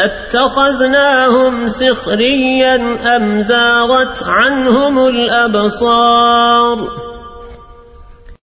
اتخذناهم سخريا أم زاغت عنهم الأبصار